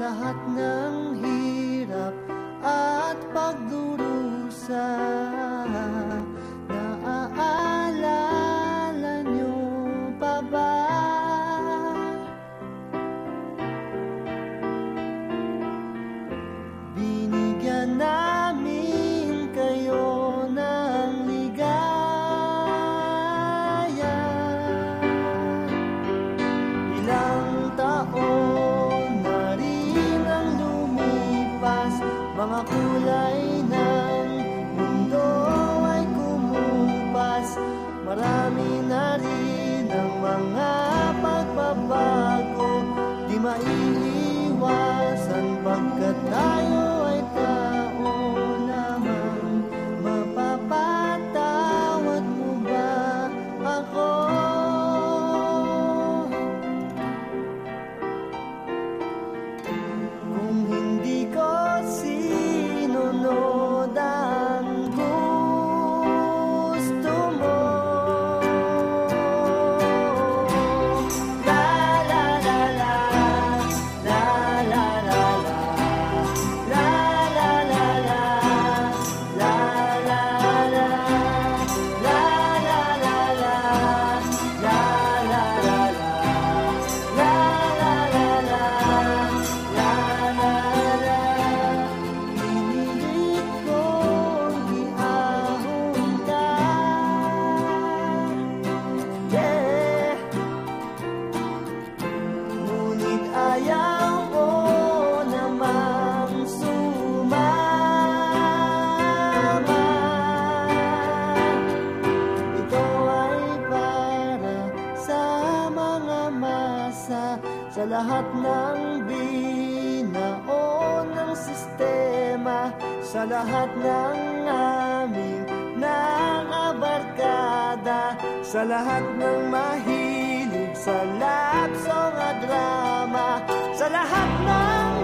lahat ng hirap. 不来呀 isa sa lahat ng binao ng sistema sa lahat ng aming ng abarkada sa lahat ng mahilig sa love song at drama sa lahat ng